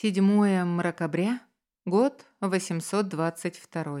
Седьмое мракобря, год 822.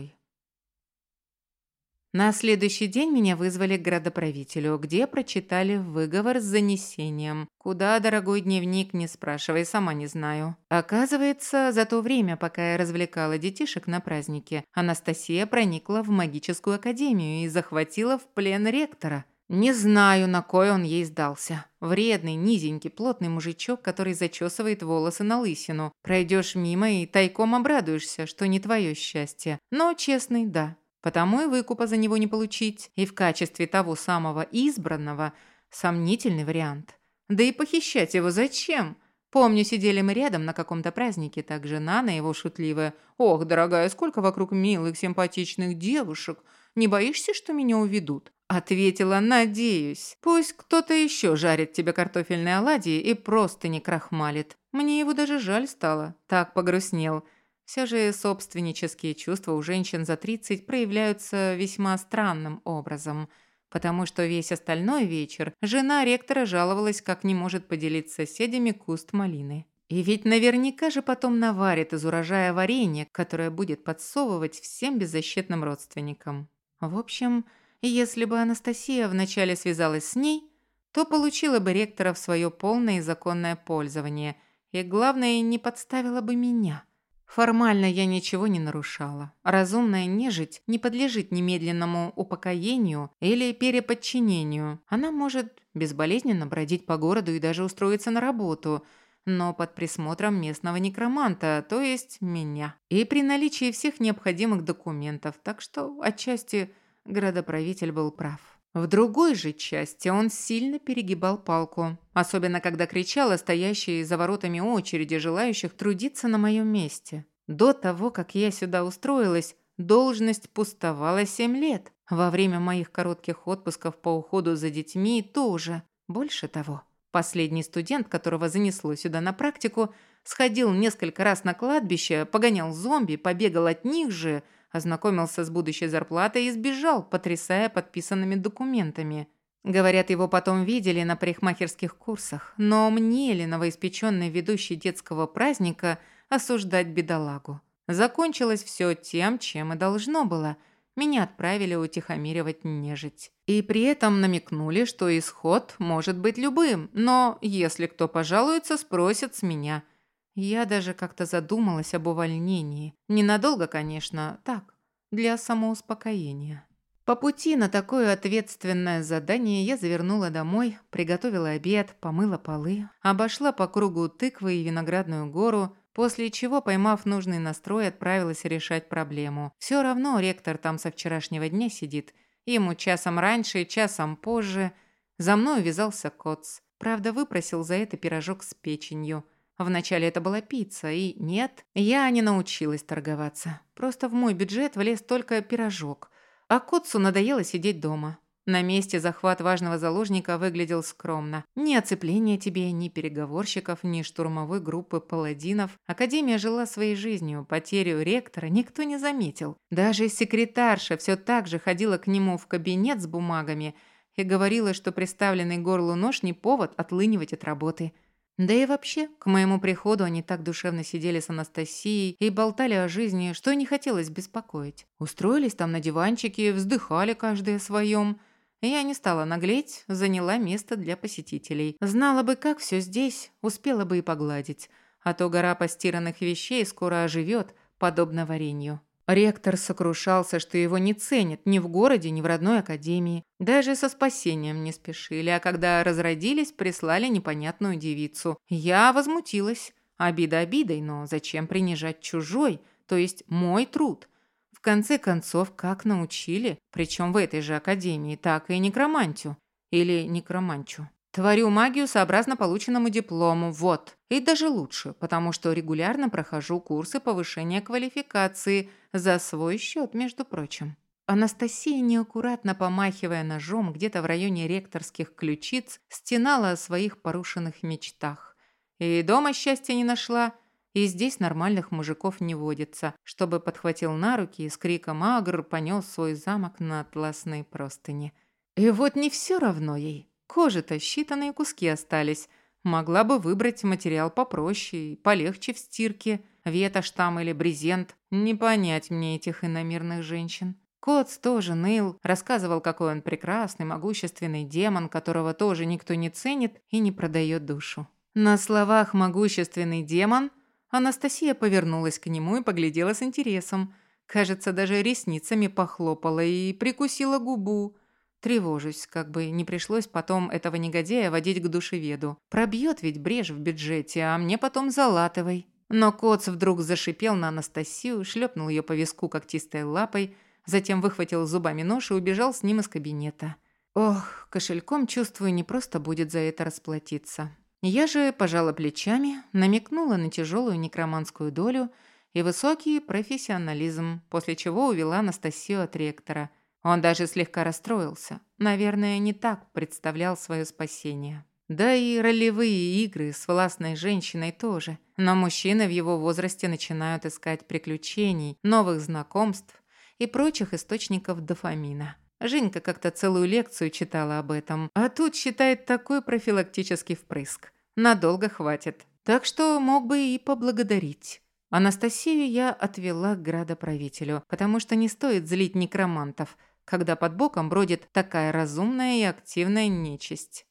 На следующий день меня вызвали к градоправителю, где прочитали выговор с занесением. Куда, дорогой дневник, не спрашивай, сама не знаю. Оказывается, за то время, пока я развлекала детишек на празднике, Анастасия проникла в магическую академию и захватила в плен ректора. Не знаю, на кой он ей сдался. Вредный, низенький, плотный мужичок, который зачесывает волосы на лысину. Пройдешь мимо и тайком обрадуешься, что не твое счастье. Но честный, да. Потому и выкупа за него не получить. И в качестве того самого избранного сомнительный вариант. Да и похищать его зачем? Помню, сидели мы рядом на каком-то празднике, так жена на его шутливая. «Ох, дорогая, сколько вокруг милых, симпатичных девушек. Не боишься, что меня уведут?» Ответила, надеюсь. Пусть кто-то еще жарит тебе картофельные оладьи и просто не крахмалит. Мне его даже жаль стало. Так погрустнел. Все же собственнические чувства у женщин за 30 проявляются весьма странным образом, потому что весь остальной вечер жена ректора жаловалась, как не может поделить с соседями куст малины. И ведь наверняка же потом наварит из урожая варенье, которое будет подсовывать всем беззащитным родственникам. В общем, если бы Анастасия вначале связалась с ней, то получила бы ректора в свое полное и законное пользование, и, главное, не подставила бы меня. Формально я ничего не нарушала. Разумная нежить не подлежит немедленному упокоению или переподчинению. Она может безболезненно бродить по городу и даже устроиться на работу, но под присмотром местного некроманта, то есть меня. И при наличии всех необходимых документов, так что отчасти градоправитель был прав. В другой же части он сильно перегибал палку, особенно когда кричала стоящие за воротами очереди желающих трудиться на моем месте. До того, как я сюда устроилась, должность пустовала семь лет. Во время моих коротких отпусков по уходу за детьми тоже. Больше того, последний студент, которого занесло сюда на практику, сходил несколько раз на кладбище, погонял зомби, побегал от них же – ознакомился с будущей зарплатой и сбежал, потрясая подписанными документами. Говорят, его потом видели на парикмахерских курсах, но мне ли, новоиспеченной ведущей детского праздника, осуждать бедолагу? Закончилось все тем, чем и должно было. Меня отправили утихомиривать нежить. И при этом намекнули, что исход может быть любым, но если кто пожалуется, спросят с меня – я даже как-то задумалась об увольнении. Ненадолго, конечно, так, для самоуспокоения. По пути на такое ответственное задание я завернула домой, приготовила обед, помыла полы, обошла по кругу тыквы и виноградную гору, после чего, поймав нужный настрой, отправилась решать проблему. Все равно ректор там со вчерашнего дня сидит. Ему часом раньше, часом позже. За мной вязался коц. Правда, выпросил за это пирожок с печенью – Вначале это была пицца, и нет, я не научилась торговаться. Просто в мой бюджет влез только пирожок. А Котсу надоело сидеть дома. На месте захват важного заложника выглядел скромно. Ни оцепления тебе, ни переговорщиков, ни штурмовой группы паладинов. Академия жила своей жизнью, потерю ректора никто не заметил. Даже секретарша все так же ходила к нему в кабинет с бумагами и говорила, что приставленный горлу нож не повод отлынивать от работы – да и вообще, к моему приходу они так душевно сидели с Анастасией и болтали о жизни, что не хотелось беспокоить. Устроились там на диванчике, вздыхали каждый о своем. Я не стала наглеть, заняла место для посетителей. Знала бы, как все здесь, успела бы и погладить. А то гора постиранных вещей скоро оживет, подобно варенью. Ректор сокрушался, что его не ценят ни в городе, ни в родной академии. Даже со спасением не спешили, а когда разродились, прислали непонятную девицу. Я возмутилась. Обида обидой, но зачем принижать чужой, то есть мой труд? В конце концов, как научили, причем в этой же академии, так и некромантию. Или некроманчу. Творю магию сообразно полученному диплому, вот. И даже лучше, потому что регулярно прохожу курсы повышения квалификации за свой счет, между прочим. Анастасия, неаккуратно помахивая ножом где-то в районе ректорских ключиц, стенала о своих порушенных мечтах. И дома счастья не нашла, и здесь нормальных мужиков не водится, чтобы подхватил на руки и с криком «Агр» понес свой замок на атласные простыни. И вот не все равно ей. Кожи-то считанные куски остались, Могла бы выбрать материал попроще и полегче в стирке, ветошь или брезент. Не понять мне этих иномирных женщин. Коц тоже ныл, рассказывал, какой он прекрасный, могущественный демон, которого тоже никто не ценит и не продает душу. На словах «могущественный демон» Анастасия повернулась к нему и поглядела с интересом. Кажется, даже ресницами похлопала и прикусила губу. Тревожусь, как бы не пришлось потом этого негодяя водить к душеведу. Пробьет ведь брешь в бюджете, а мне потом залатывай. Но Коц вдруг зашипел на Анастасию, шлепнул ее по виску когтистой лапой, затем выхватил зубами нож и убежал с ним из кабинета. Ох, кошельком, чувствую, не просто будет за это расплатиться. Я же пожала плечами, намекнула на тяжелую некроманскую долю и высокий профессионализм, после чего увела Анастасию от ректора – он даже слегка расстроился. Наверное, не так представлял свое спасение. Да и ролевые игры с властной женщиной тоже. Но мужчины в его возрасте начинают искать приключений, новых знакомств и прочих источников дофамина. Женька как-то целую лекцию читала об этом, а тут считает такой профилактический впрыск. Надолго хватит. Так что мог бы и поблагодарить. Анастасию я отвела к градоправителю, потому что не стоит злить некромантов – когда под боком бродит такая разумная и активная нечисть.